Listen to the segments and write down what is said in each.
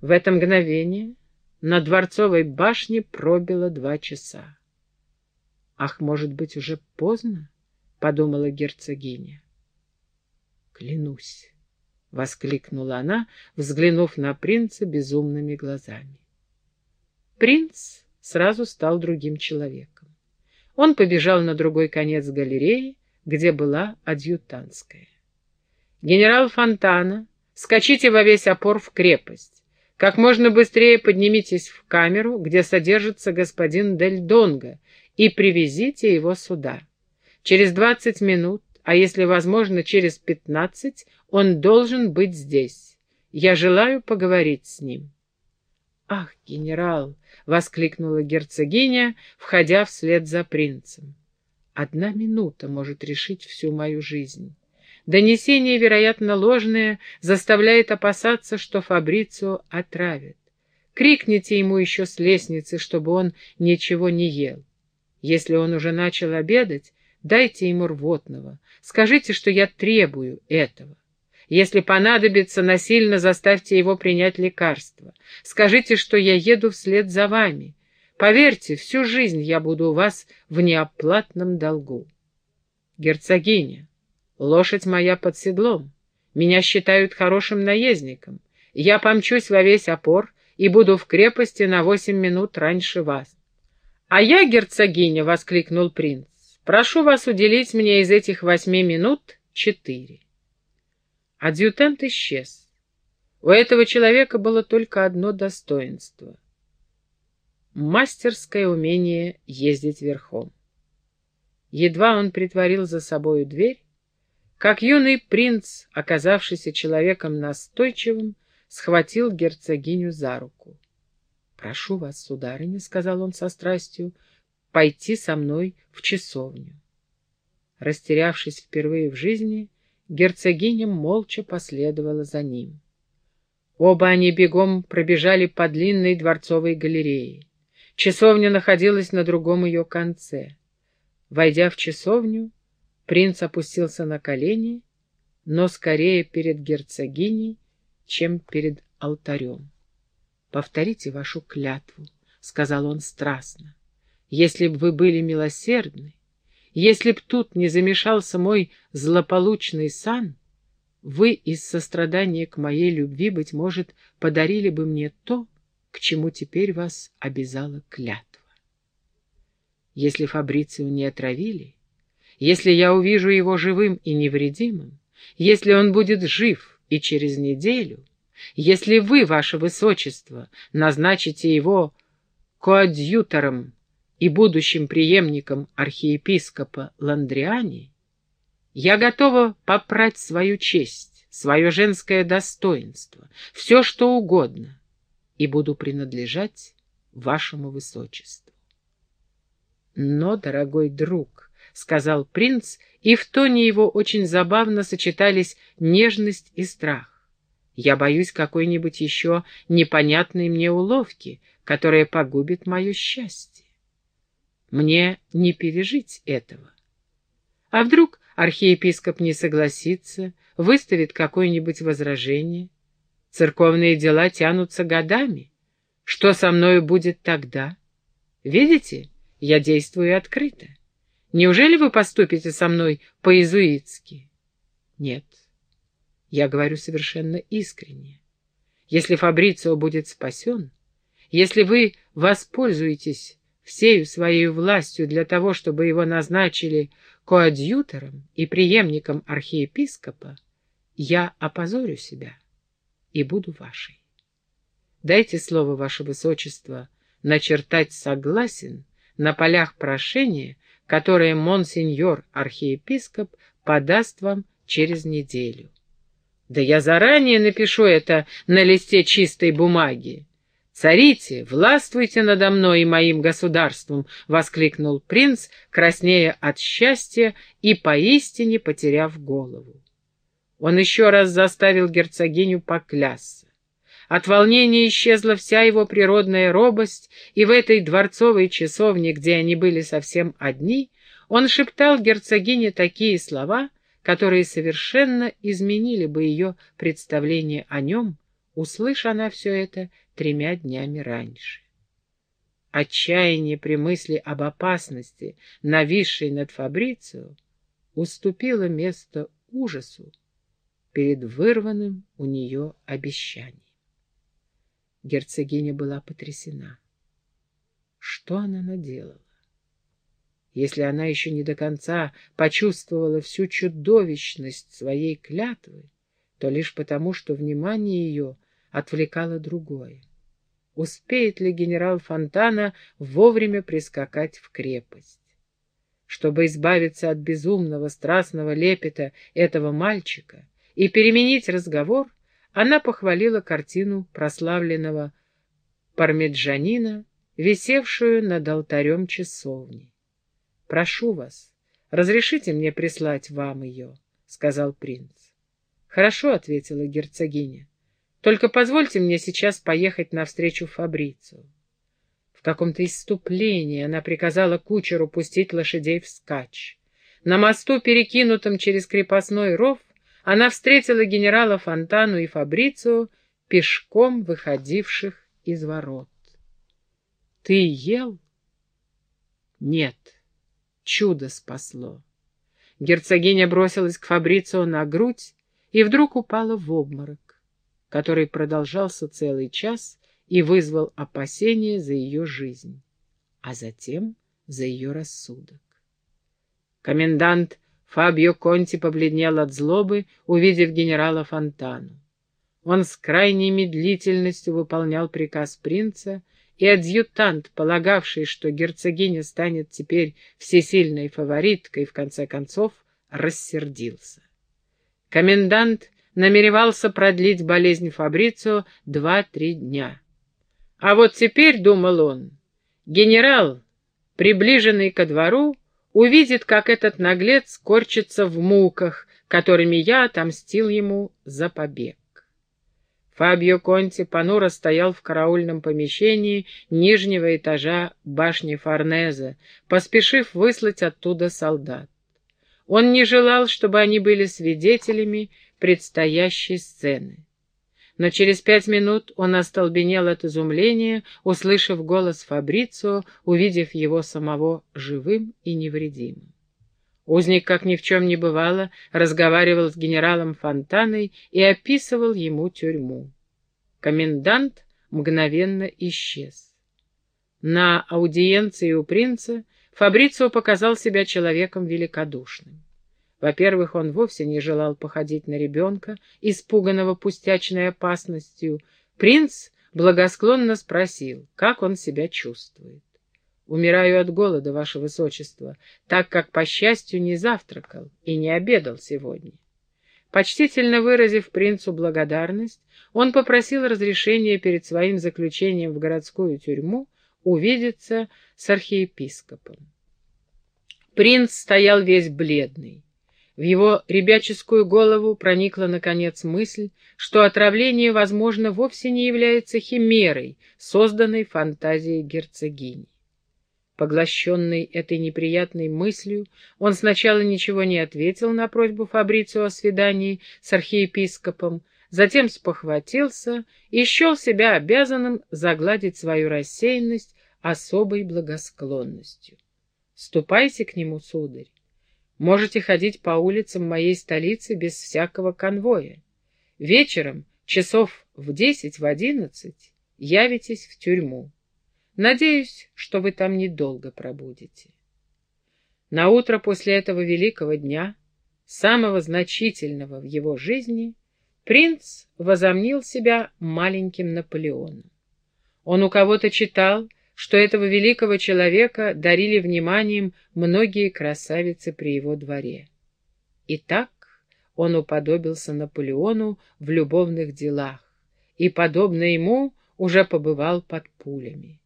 В это мгновение на Дворцовой башне пробило два часа. «Ах, может быть, уже поздно?» — подумала герцогиня. «Клянусь!» — воскликнула она, взглянув на принца безумными глазами. Принц сразу стал другим человеком. Он побежал на другой конец галереи, где была адъютантская. «Генерал Фонтана, скачите во весь опор в крепость. Как можно быстрее поднимитесь в камеру, где содержится господин Дель Донго, и привезите его сюда. Через двадцать минут, а если возможно через пятнадцать, он должен быть здесь. Я желаю поговорить с ним». «Ах, генерал!» — воскликнула герцогиня, входя вслед за принцем. «Одна минута может решить всю мою жизнь. Донесение, вероятно, ложное, заставляет опасаться, что Фабрицио отравит. Крикните ему еще с лестницы, чтобы он ничего не ел. Если он уже начал обедать, дайте ему рвотного. Скажите, что я требую этого. Если понадобится, насильно заставьте его принять лекарство. Скажите, что я еду вслед за вами. Поверьте, всю жизнь я буду у вас в неоплатном долгу. Герцогиня, лошадь моя под седлом. Меня считают хорошим наездником. Я помчусь во весь опор и буду в крепости на восемь минут раньше вас. — А я, герцогиня, — воскликнул принц, — прошу вас уделить мне из этих восьми минут четыре. Адъютант исчез. У этого человека было только одно достоинство — мастерское умение ездить верхом. Едва он притворил за собою дверь, как юный принц, оказавшийся человеком настойчивым, схватил герцогиню за руку. — Прошу вас, сударыня, — сказал он со страстью, — пойти со мной в часовню. Растерявшись впервые в жизни, — Герцогиня молча последовала за ним. Оба они бегом пробежали по длинной дворцовой галерее. Часовня находилась на другом ее конце. Войдя в часовню, принц опустился на колени, но скорее перед герцогиней, чем перед алтарем. «Повторите вашу клятву», — сказал он страстно. «Если бы вы были милосердны, если б тут не замешался мой злополучный сан, вы из сострадания к моей любви, быть может, подарили бы мне то, к чему теперь вас обязала клятва. Если Фабрицию не отравили, если я увижу его живым и невредимым, если он будет жив и через неделю, если вы, ваше высочество, назначите его коадьютором и будущим преемником архиепископа Ландриани, я готова попрать свою честь, свое женское достоинство, все что угодно, и буду принадлежать вашему высочеству. Но, дорогой друг, — сказал принц, и в тоне его очень забавно сочетались нежность и страх. Я боюсь какой-нибудь еще непонятной мне уловки, которая погубит мое счастье. Мне не пережить этого. А вдруг архиепископ не согласится, выставит какое-нибудь возражение? Церковные дела тянутся годами. Что со мною будет тогда? Видите, я действую открыто. Неужели вы поступите со мной по-иезуитски? Нет, я говорю совершенно искренне. Если Фабрицио будет спасен, если вы воспользуетесь всею своей властью для того, чтобы его назначили коадьютором и преемником архиепископа, я опозорю себя и буду вашей. Дайте слово, ваше высочество, начертать согласен на полях прошения, которое монсеньор архиепископ подаст вам через неделю. Да я заранее напишу это на листе чистой бумаги. «Царите, властвуйте надо мной и моим государством!» — воскликнул принц, краснея от счастья и поистине потеряв голову. Он еще раз заставил герцогиню поклясться. От волнения исчезла вся его природная робость, и в этой дворцовой часовне, где они были совсем одни, он шептал герцогине такие слова, которые совершенно изменили бы ее представление о нем, услышь она все это тремя днями раньше. Отчаяние при мысли об опасности, нависшей над Фабрицио, уступило место ужасу перед вырванным у нее обещанием. Герцогиня была потрясена. Что она наделала? Если она еще не до конца почувствовала всю чудовищность своей клятвы, то лишь потому, что внимание ее отвлекало другое. Успеет ли генерал Фонтана вовремя прискакать в крепость? Чтобы избавиться от безумного страстного лепета этого мальчика и переменить разговор, она похвалила картину прославленного пармеджанина, висевшую над алтарем часовни. «Прошу вас, разрешите мне прислать вам ее», — сказал принц. «Хорошо», — ответила герцогиня. «Только позвольте мне сейчас поехать навстречу Фабрицу». В каком-то иступлении она приказала кучеру пустить лошадей вскачь. На мосту, перекинутом через крепостной ров, она встретила генерала Фонтану и Фабрицу, пешком выходивших из ворот. «Ты ел?» «Нет, чудо спасло». Герцогиня бросилась к Фабрицио на грудь и вдруг упала в обморок, который продолжался целый час и вызвал опасения за ее жизнь, а затем за ее рассудок. Комендант Фабио Конти побледнел от злобы, увидев генерала Фонтану. Он с крайней медлительностью выполнял приказ принца, и адъютант, полагавший, что герцогиня станет теперь всесильной фавориткой, в конце концов рассердился. Комендант намеревался продлить болезнь Фабрицио два-три дня. А вот теперь, — думал он, — генерал, приближенный ко двору, увидит, как этот наглец корчится в муках, которыми я отомстил ему за побег. Фабио Конти понуро стоял в караульном помещении нижнего этажа башни Форнезе, поспешив выслать оттуда солдат. Он не желал, чтобы они были свидетелями предстоящей сцены. Но через пять минут он остолбенел от изумления, услышав голос Фабрицио, увидев его самого живым и невредимым. Узник, как ни в чем не бывало, разговаривал с генералом Фонтаной и описывал ему тюрьму. Комендант мгновенно исчез. На аудиенции у принца Фабрицио показал себя человеком великодушным. Во-первых, он вовсе не желал походить на ребенка, испуганного пустячной опасностью. Принц благосклонно спросил, как он себя чувствует. «Умираю от голода, ваше высочество, так как, по счастью, не завтракал и не обедал сегодня». Почтительно выразив принцу благодарность, он попросил разрешения перед своим заключением в городскую тюрьму увидеться с архиепископом. Принц стоял весь бледный. В его ребяческую голову проникла, наконец, мысль, что отравление, возможно, вовсе не является химерой, созданной фантазией герцогини. Поглощенный этой неприятной мыслью, он сначала ничего не ответил на просьбу Фабрицио о свидании с архиепископом, затем спохватился и счел себя обязанным загладить свою рассеянность особой благосклонностью. «Ступайте к нему, сударь. Можете ходить по улицам моей столицы без всякого конвоя. Вечером, часов в десять, в одиннадцать, явитесь в тюрьму. Надеюсь, что вы там недолго пробудете». На утро после этого великого дня, самого значительного в его жизни, Принц возомнил себя маленьким Наполеоном. Он у кого-то читал, что этого великого человека дарили вниманием многие красавицы при его дворе. И так он уподобился Наполеону в любовных делах, и, подобно ему, уже побывал под пулями.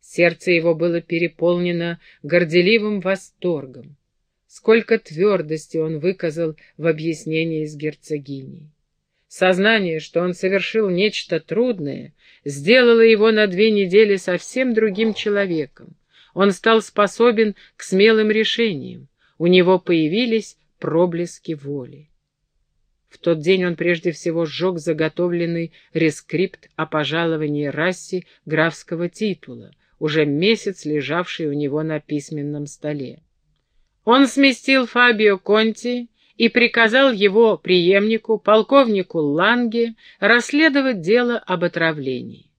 Сердце его было переполнено горделивым восторгом. Сколько твердости он выказал в объяснении с герцогиней. Сознание, что он совершил нечто трудное, сделало его на две недели совсем другим человеком. Он стал способен к смелым решениям. У него появились проблески воли. В тот день он прежде всего сжег заготовленный рескрипт о пожаловании расе графского титула, уже месяц лежавший у него на письменном столе. Он сместил Фабио Конти и приказал его преемнику, полковнику Ланге, расследовать дело об отравлении.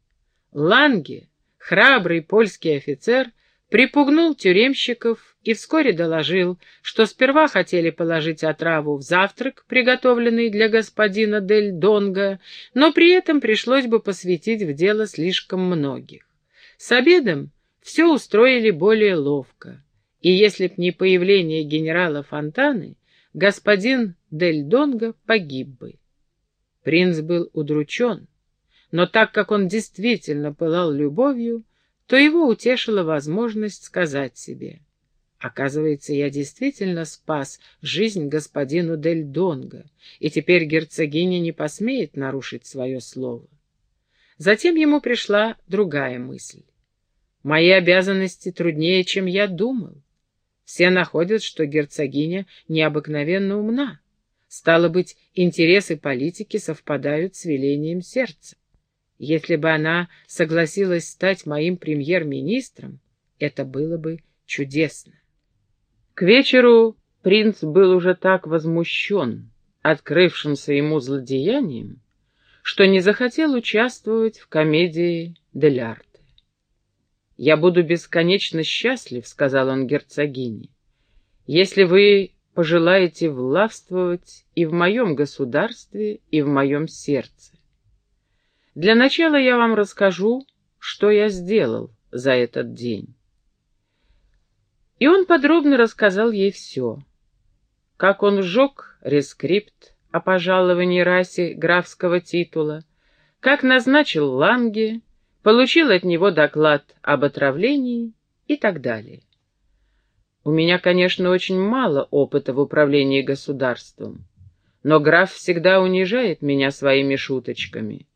Ланге, храбрый польский офицер, припугнул тюремщиков и вскоре доложил, что сперва хотели положить отраву в завтрак, приготовленный для господина Дель Донга, но при этом пришлось бы посвятить в дело слишком многих. С обедом все устроили более ловко, и если б не появление генерала Фонтаны, господин Дель Донго погиб бы. Принц был удручен, но так как он действительно пылал любовью, то его утешила возможность сказать себе — Оказывается, я действительно спас жизнь господину Дель Донго, и теперь герцогиня не посмеет нарушить свое слово. Затем ему пришла другая мысль. Мои обязанности труднее, чем я думал. Все находят, что герцогиня необыкновенно умна. Стало быть, интересы политики совпадают с велением сердца. Если бы она согласилась стать моим премьер-министром, это было бы чудесно. К вечеру принц был уже так возмущен открывшимся ему злодеянием, что не захотел участвовать в комедии «Дель Арте». «Я буду бесконечно счастлив», — сказал он герцогине, «если вы пожелаете властвовать и в моем государстве, и в моем сердце. Для начала я вам расскажу, что я сделал за этот день. И он подробно рассказал ей все. Как он сжег рескрипт о пожаловании расе графского титула, как назначил Ланге, получил от него доклад об отравлении и так далее. У меня, конечно, очень мало опыта в управлении государством, но граф всегда унижает меня своими шуточками.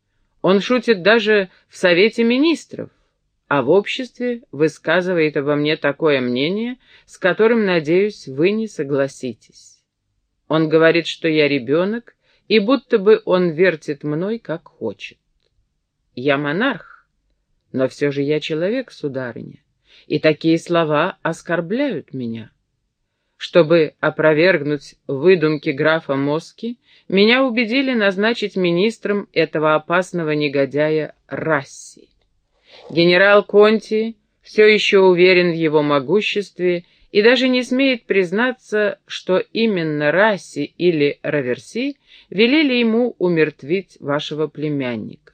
Он шутит даже в Совете Министров, а в обществе высказывает обо мне такое мнение, с которым, надеюсь, вы не согласитесь. Он говорит, что я ребенок, и будто бы он вертит мной, как хочет. Я монарх, но все же я человек, сударыня, и такие слова оскорбляют меня. Чтобы опровергнуть выдумки графа Моски, меня убедили назначить министром этого опасного негодяя Расси. Генерал Конти все еще уверен в его могуществе и даже не смеет признаться, что именно Расси или Раверси велели ему умертвить вашего племянника.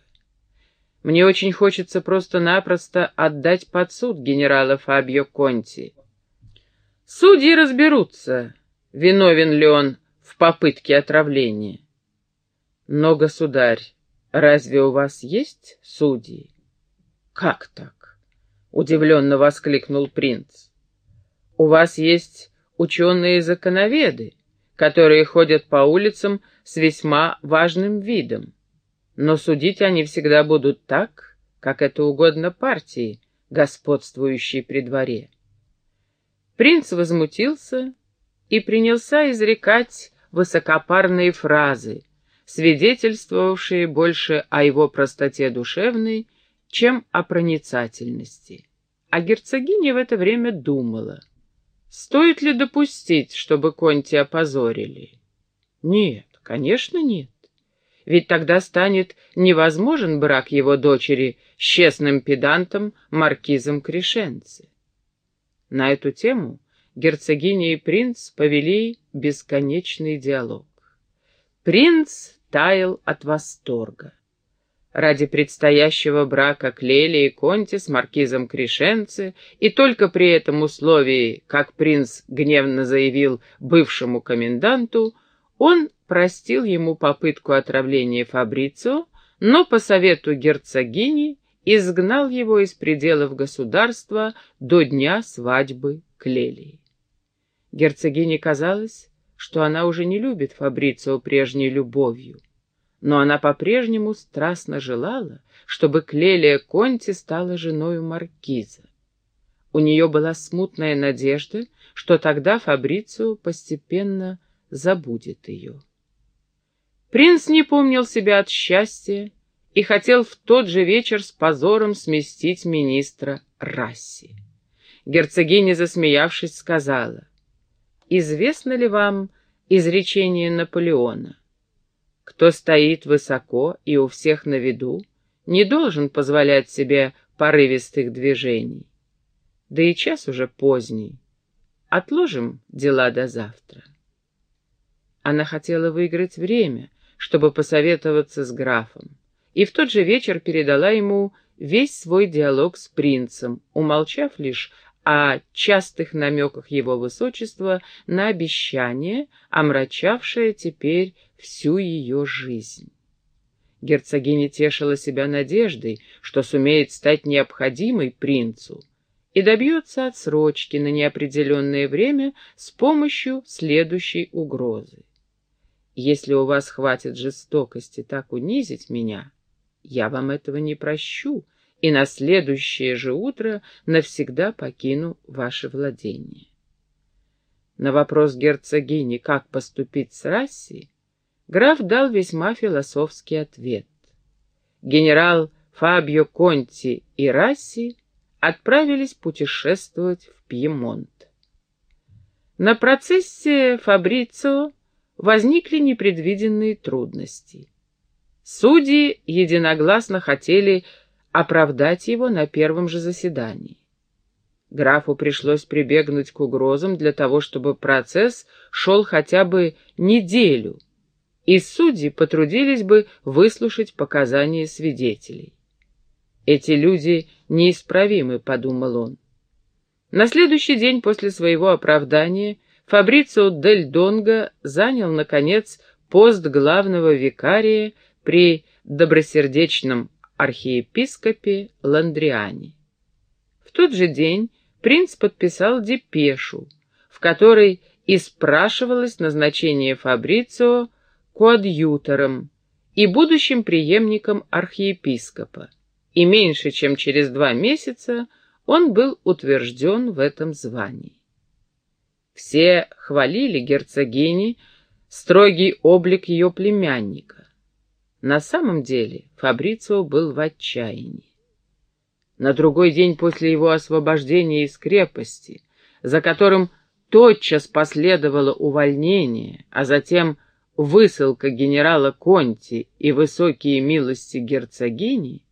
Мне очень хочется просто-напросто отдать под суд генерала Фабио Конти. Судьи разберутся, виновен ли он в попытке отравления. Но, государь, разве у вас есть судьи? «Как так?» — удивленно воскликнул принц. «У вас есть ученые-законоведы, которые ходят по улицам с весьма важным видом, но судить они всегда будут так, как это угодно партии, господствующей при дворе». Принц возмутился и принялся изрекать высокопарные фразы, свидетельствовавшие больше о его простоте душевной чем о проницательности. А герцогиня в это время думала, стоит ли допустить, чтобы Конти опозорили? Нет, конечно, нет. Ведь тогда станет невозможен брак его дочери с честным педантом маркизом Крешенце. На эту тему герцогиня и принц повели бесконечный диалог. Принц таял от восторга ради предстоящего брака Клели и Конти с маркизом Кришенце, и только при этом условии, как принц гневно заявил бывшему коменданту, он простил ему попытку отравления Фабрицио, но по совету герцогини изгнал его из пределов государства до дня свадьбы Клелии. Герцогине казалось, что она уже не любит Фабрицио прежней любовью но она по-прежнему страстно желала, чтобы Клелия Конти стала женой маркиза. У нее была смутная надежда, что тогда Фабрицио постепенно забудет ее. Принц не помнил себя от счастья и хотел в тот же вечер с позором сместить министра Расси. Герцогиня, засмеявшись, сказала, «Известно ли вам изречение Наполеона? Кто стоит высоко и у всех на виду, не должен позволять себе порывистых движений. Да и час уже поздний. Отложим дела до завтра». Она хотела выиграть время, чтобы посоветоваться с графом, и в тот же вечер передала ему весь свой диалог с принцем, умолчав лишь о частых намеках его высочества на обещание, омрачавшее теперь всю ее жизнь. Герцогиня тешила себя надеждой, что сумеет стать необходимой принцу и добьется отсрочки на неопределенное время с помощью следующей угрозы. Если у вас хватит жестокости так унизить меня, я вам этого не прощу, и на следующее же утро навсегда покину ваше владение. На вопрос герцогини, как поступить с Расси, граф дал весьма философский ответ. Генерал Фабио Конти и Расси отправились путешествовать в Пьемонт. На процессе Фабрицио возникли непредвиденные трудности. Судьи единогласно хотели оправдать его на первом же заседании. Графу пришлось прибегнуть к угрозам для того, чтобы процесс шел хотя бы неделю, и судьи потрудились бы выслушать показания свидетелей. «Эти люди неисправимы», — подумал он. На следующий день после своего оправдания Фабрицио Дель Донго занял, наконец, пост главного викария при добросердечном архиепископе Ландриане. В тот же день принц подписал депешу, в которой и спрашивалось назначение Фабрицио коадьютором и будущим преемником архиепископа, и меньше чем через два месяца он был утвержден в этом звании. Все хвалили герцогини строгий облик ее племянника, на самом деле Фабрицио был в отчаянии. На другой день после его освобождения из крепости, за которым тотчас последовало увольнение, а затем высылка генерала Конти и высокие милости герцогини,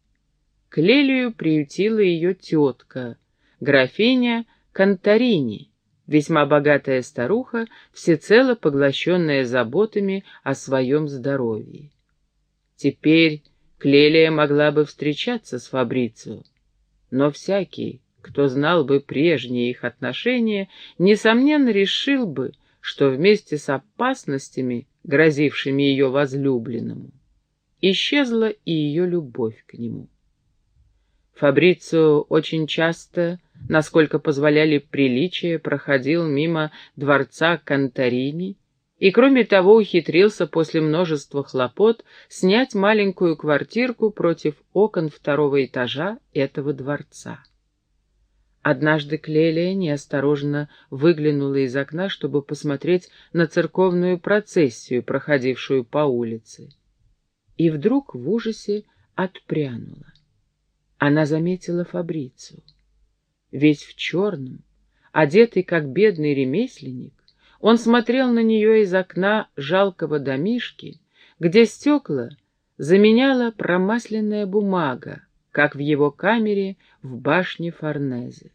Клелию приютила ее тетка, графиня Конторини, весьма богатая старуха, всецело поглощенная заботами о своем здоровье. Теперь Клелия могла бы встречаться с Фабрицио, но всякий, кто знал бы прежние их отношения, несомненно решил бы, что вместе с опасностями, грозившими ее возлюбленному, исчезла и ее любовь к нему. Фабрицио очень часто, насколько позволяли приличия, проходил мимо дворца Конторини и, кроме того, ухитрился после множества хлопот снять маленькую квартирку против окон второго этажа этого дворца. Однажды Клелия неосторожно выглянула из окна, чтобы посмотреть на церковную процессию, проходившую по улице. И вдруг в ужасе отпрянула. Она заметила Фабрицу. Весь в черном, одетый как бедный ремесленник, он смотрел на нее из окна жалкого домишки, где стекла заменяла промасленная бумага, как в его камере в башне Форнезе.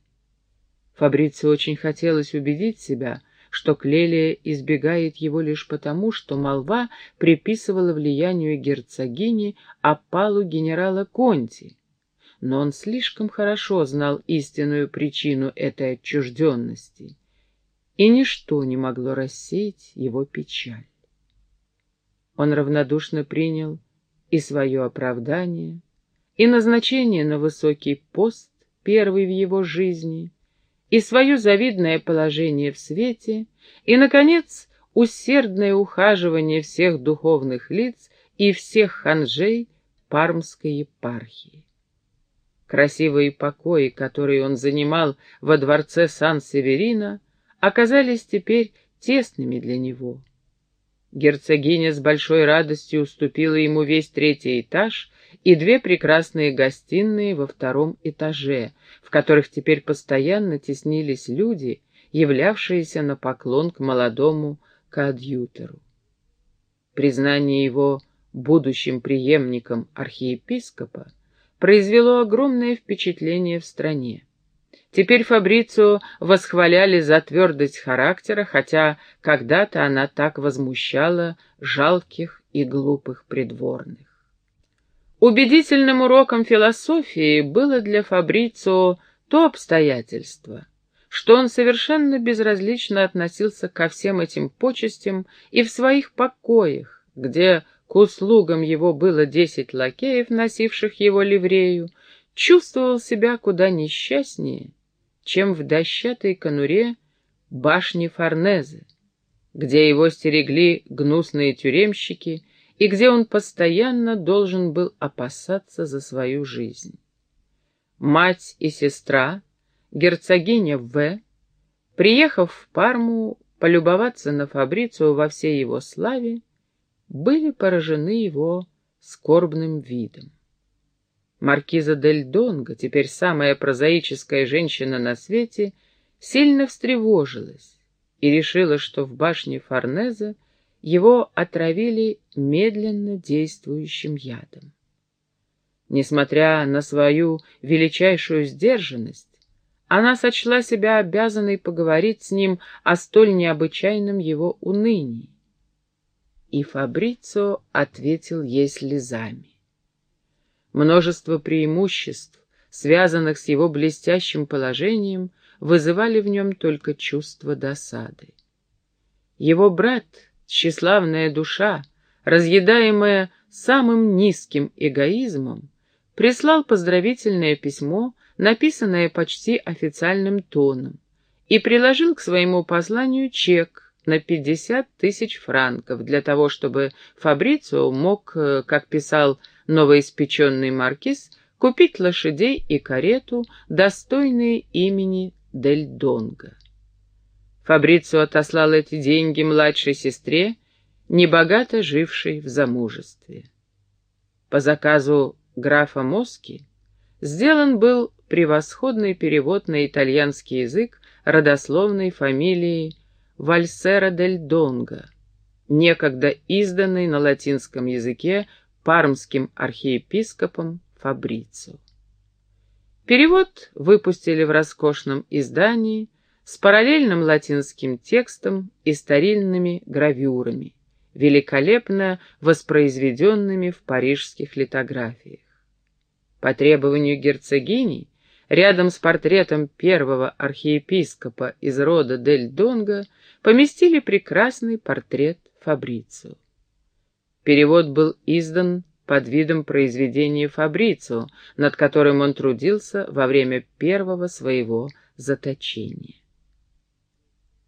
Фабрицио очень хотелось убедить себя, что Клелия избегает его лишь потому, что молва приписывала влиянию герцогини опалу генерала Конти, но он слишком хорошо знал истинную причину этой отчужденности и ничто не могло рассеять его печаль. Он равнодушно принял и свое оправдание, и назначение на высокий пост, первый в его жизни, и свое завидное положение в свете, и, наконец, усердное ухаживание всех духовных лиц и всех ханжей Пармской епархии. Красивые покои, которые он занимал во дворце Сан-Северина, оказались теперь тесными для него. Герцогиня с большой радостью уступила ему весь третий этаж и две прекрасные гостиные во втором этаже, в которых теперь постоянно теснились люди, являвшиеся на поклон к молодому коадьютору. Признание его будущим преемником архиепископа произвело огромное впечатление в стране. Теперь Фабрицу восхваляли за твердость характера, хотя когда-то она так возмущала жалких и глупых придворных. Убедительным уроком философии было для Фабрицио то обстоятельство, что он совершенно безразлично относился ко всем этим почестям и в своих покоях, где к услугам его было десять лакеев, носивших его ливрею, чувствовал себя куда несчастнее, чем в дощатой конуре башни Форнезе, где его стерегли гнусные тюремщики и где он постоянно должен был опасаться за свою жизнь. Мать и сестра, герцогиня В., приехав в Парму полюбоваться на Фабрицию во всей его славе, были поражены его скорбным видом. Маркиза дель Донго, теперь самая прозаическая женщина на свете, сильно встревожилась и решила, что в башне Форнеза его отравили медленно действующим ядом. Несмотря на свою величайшую сдержанность, она сочла себя обязанной поговорить с ним о столь необычайном его унынии. И Фабрицо ответил ей слезами. Множество преимуществ, связанных с его блестящим положением, вызывали в нем только чувство досады. Его брат, тщеславная душа, разъедаемая самым низким эгоизмом, прислал поздравительное письмо, написанное почти официальным тоном, и приложил к своему посланию чек на пятьдесят тысяч франков для того, чтобы Фабрицио мог, э, как писал новоиспеченный маркиз купить лошадей и карету, достойные имени Дель Донго. Фабрицио отослал эти деньги младшей сестре, небогато жившей в замужестве. По заказу графа Моски сделан был превосходный перевод на итальянский язык родословной фамилии Вальсера дель Донго, некогда изданной на латинском языке пармским архиепископом Фабрицу. Перевод выпустили в роскошном издании с параллельным латинским текстом и старинными гравюрами, великолепно воспроизведенными в парижских литографиях. По требованию герцогини, рядом с портретом первого архиепископа из рода Дель Донго поместили прекрасный портрет Фабрицио. Перевод был издан под видом произведения Фабрицио, над которым он трудился во время первого своего заточения.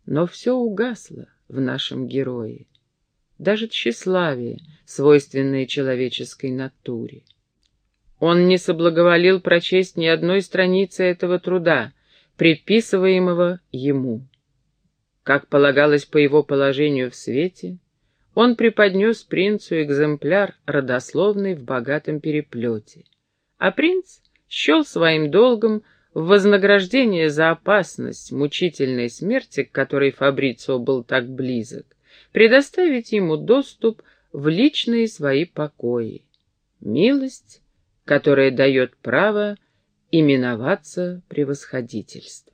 Но все угасло в нашем герое, даже тщеславие, свойственное человеческой натуре. Он не соблаговолил прочесть ни одной страницы этого труда, предписываемого ему. Как полагалось по его положению в свете, он преподнес принцу экземпляр родословный в богатом переплете. А принц счел своим долгом в вознаграждение за опасность мучительной смерти, к которой Фабрицио был так близок, предоставить ему доступ в личные свои покои. Милость, которая дает право именоваться превосходительством.